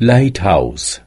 lighthouse